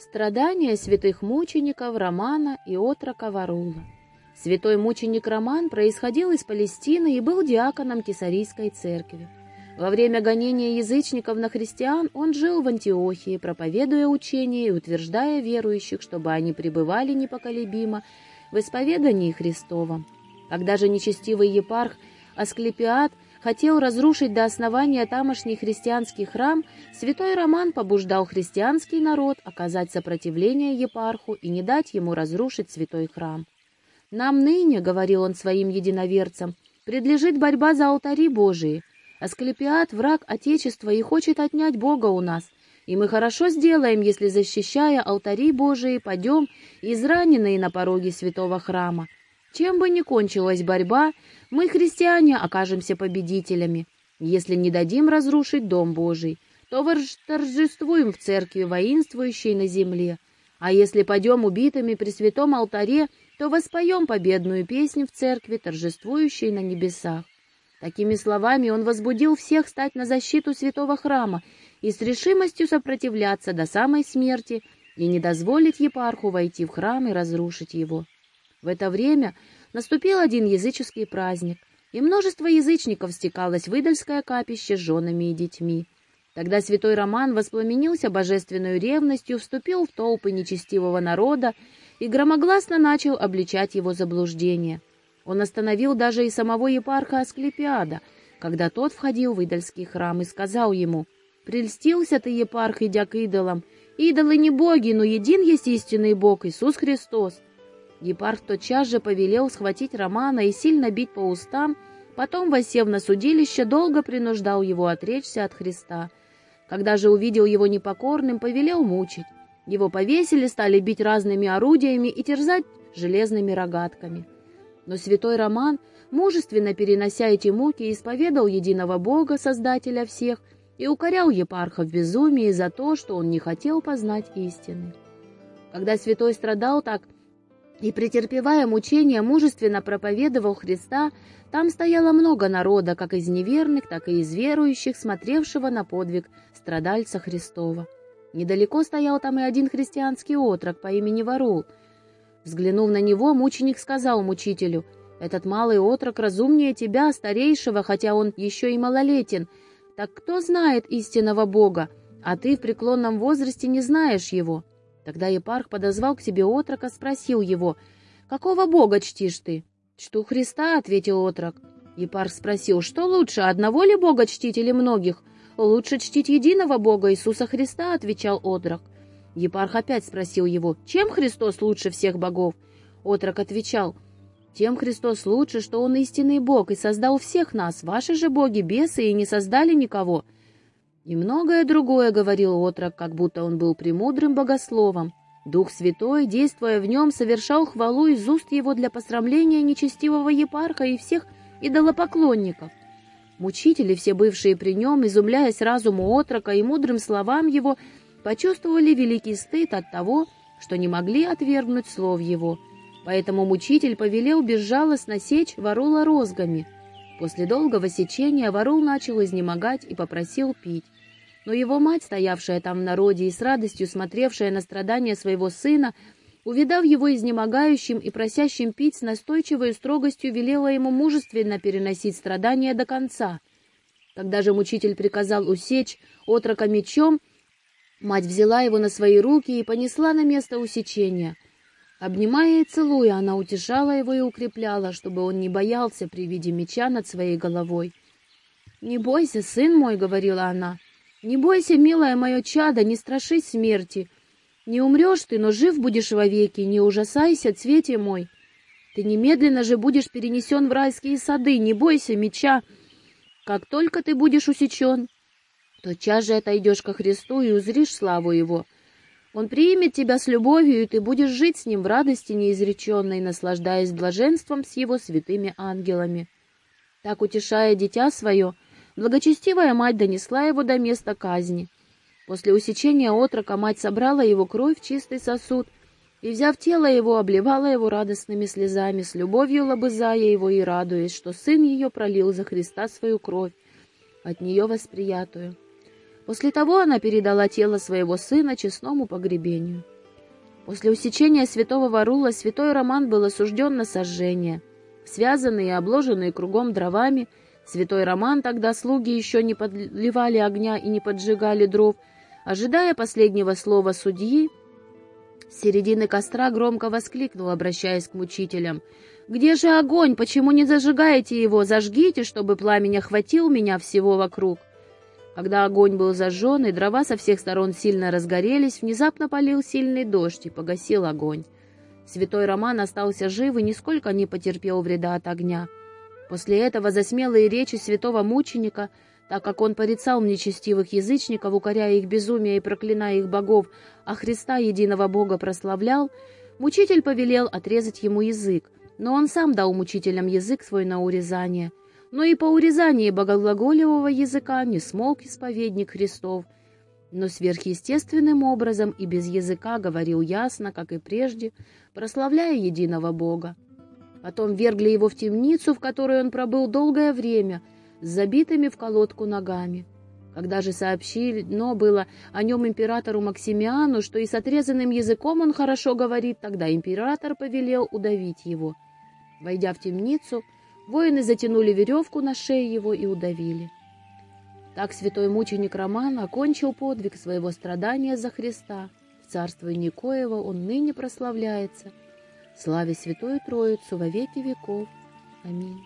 Страдания святых мучеников Романа и отрока Варула. Святой мученик Роман происходил из Палестины и был диаконом Кесарийской церкви. Во время гонения язычников на христиан он жил в Антиохии, проповедуя учение и утверждая верующих, чтобы они пребывали непоколебимо в исповедании Христовом. Когда же нечестивый епарх Асклепиад хотел разрушить до основания тамошний христианский храм, святой Роман побуждал христианский народ оказать сопротивление епарху и не дать ему разрушить святой храм. «Нам ныне, — говорил он своим единоверцам, — предлежит борьба за алтари Божии. Асклепиад — враг Отечества и хочет отнять Бога у нас, и мы хорошо сделаем, если, защищая алтари Божии, пойдем израненные на пороге святого храма. Чем бы ни кончилась борьба, мы, христиане, окажемся победителями. Если не дадим разрушить Дом Божий, то торжествуем в церкви, воинствующей на земле. А если пойдем убитыми при святом алтаре, то воспоем победную песню в церкви, торжествующей на небесах. Такими словами он возбудил всех стать на защиту святого храма и с решимостью сопротивляться до самой смерти и не дозволить епарху войти в храм и разрушить его. В это время наступил один языческий праздник, и множество язычников стекалось в идольское капище с женами и детьми. Тогда святой Роман воспламенился божественной ревностью, вступил в толпы нечестивого народа и громогласно начал обличать его заблуждение. Он остановил даже и самого епарха Асклепиада, когда тот входил в идольский храм и сказал ему, «Прельстился ты, епарх, идя к идолам. Идолы не боги, но един есть истинный Бог, Иисус Христос. Епарх тотчас же повелел схватить Романа и сильно бить по устам, потом, восев на судилище, долго принуждал его отречься от Христа. Когда же увидел его непокорным, повелел мучить. Его повесили, стали бить разными орудиями и терзать железными рогатками. Но святой Роман, мужественно перенося эти муки, исповедал единого Бога, Создателя всех, и укорял епарха в безумии за то, что он не хотел познать истины. Когда святой страдал так, и, претерпевая мучения, мужественно проповедовал Христа, там стояло много народа, как из неверных, так и из верующих, смотревшего на подвиг страдальца Христова. Недалеко стоял там и один христианский отрок по имени Варул. Взглянув на него, мученик сказал мучителю, «Этот малый отрок разумнее тебя, старейшего, хотя он еще и малолетен. Так кто знает истинного Бога, а ты в преклонном возрасте не знаешь его?» Тогда епарх подозвал к себе отрока, спросил его, «Какого бога чтишь ты?» «Чту Христа», — ответил отрок. Епарх спросил, «Что лучше, одного ли бога чтить или многих?» «Лучше чтить единого бога Иисуса Христа», — отвечал отрок. Епарх опять спросил его, «Чем Христос лучше всех богов?» Отрок отвечал, «Тем Христос лучше, что Он истинный Бог и создал всех нас, ваши же боги бесы и не создали никого». И многое другое говорил отрок, как будто он был премудрым богословом. Дух Святой, действуя в нем, совершал хвалу из уст его для посрамления нечестивого епарха и всех идолопоклонников. Мучители, все бывшие при нем, изумляясь разуму отрока и мудрым словам его, почувствовали великий стыд от того, что не могли отвергнуть слов его. Поэтому мучитель повелел безжалостно сечь ворула розгами — После долгого сечения ворул начал изнемогать и попросил пить. Но его мать, стоявшая там в народе и с радостью смотревшая на страдания своего сына, увидав его изнемогающим и просящим пить, с настойчивой строгостью велела ему мужественно переносить страдания до конца. Когда же мучитель приказал усечь отрока мечом, мать взяла его на свои руки и понесла на место усечения — Обнимая и целуя, она утешала его и укрепляла, чтобы он не боялся при виде меча над своей головой. «Не бойся, сын мой», — говорила она, — «не бойся, милое мое чадо, не страшись смерти. Не умрешь ты, но жив будешь вовеки, не ужасайся, цвете мой. Ты немедленно же будешь перенесен в райские сады, не бойся меча. Как только ты будешь усечен, тотчас же отойдешь ко Христу и узришь славу Его». Он примет тебя с любовью, и ты будешь жить с ним в радости неизреченной, наслаждаясь блаженством с его святыми ангелами. Так, утешая дитя свое, благочестивая мать донесла его до места казни. После усечения отрока мать собрала его кровь в чистый сосуд и, взяв тело его, обливала его радостными слезами, с любовью лобызая его и радуясь, что сын ее пролил за Христа свою кровь, от нее восприятую. После того она передала тело своего сына честному погребению. После усечения святого Варула святой Роман был осужден на сожжение. Связанный и обложенный кругом дровами, святой Роман тогда слуги еще не подливали огня и не поджигали дров, ожидая последнего слова судьи, с середины костра громко воскликнул, обращаясь к мучителям. «Где же огонь? Почему не зажигаете его? Зажгите, чтобы пламень охватил меня всего вокруг!» Когда огонь был зажжен и дрова со всех сторон сильно разгорелись, внезапно полил сильный дождь и погасил огонь. Святой Роман остался жив и нисколько не потерпел вреда от огня. После этого за смелые речи святого мученика, так как он порицал нечестивых язычников, укоряя их безумие и проклиная их богов, а Христа, единого Бога, прославлял, мучитель повелел отрезать ему язык, но он сам дал мучителям язык свой на урезание — но и по урезании богоглаголевого языка не смолк исповедник Христов, но сверхъестественным образом и без языка говорил ясно, как и прежде, прославляя единого Бога. Потом вергли его в темницу, в которой он пробыл долгое время, с забитыми в колодку ногами. Когда же сообщили, но было о нем императору Максимиану, что и с отрезанным языком он хорошо говорит, тогда император повелел удавить его. Войдя в темницу, Воины затянули веревку на шее его и удавили. Так святой мученик Роман окончил подвиг своего страдания за Христа. В царстве Никоева он ныне прославляется. Славе Святую Троицу во веки веков. Аминь.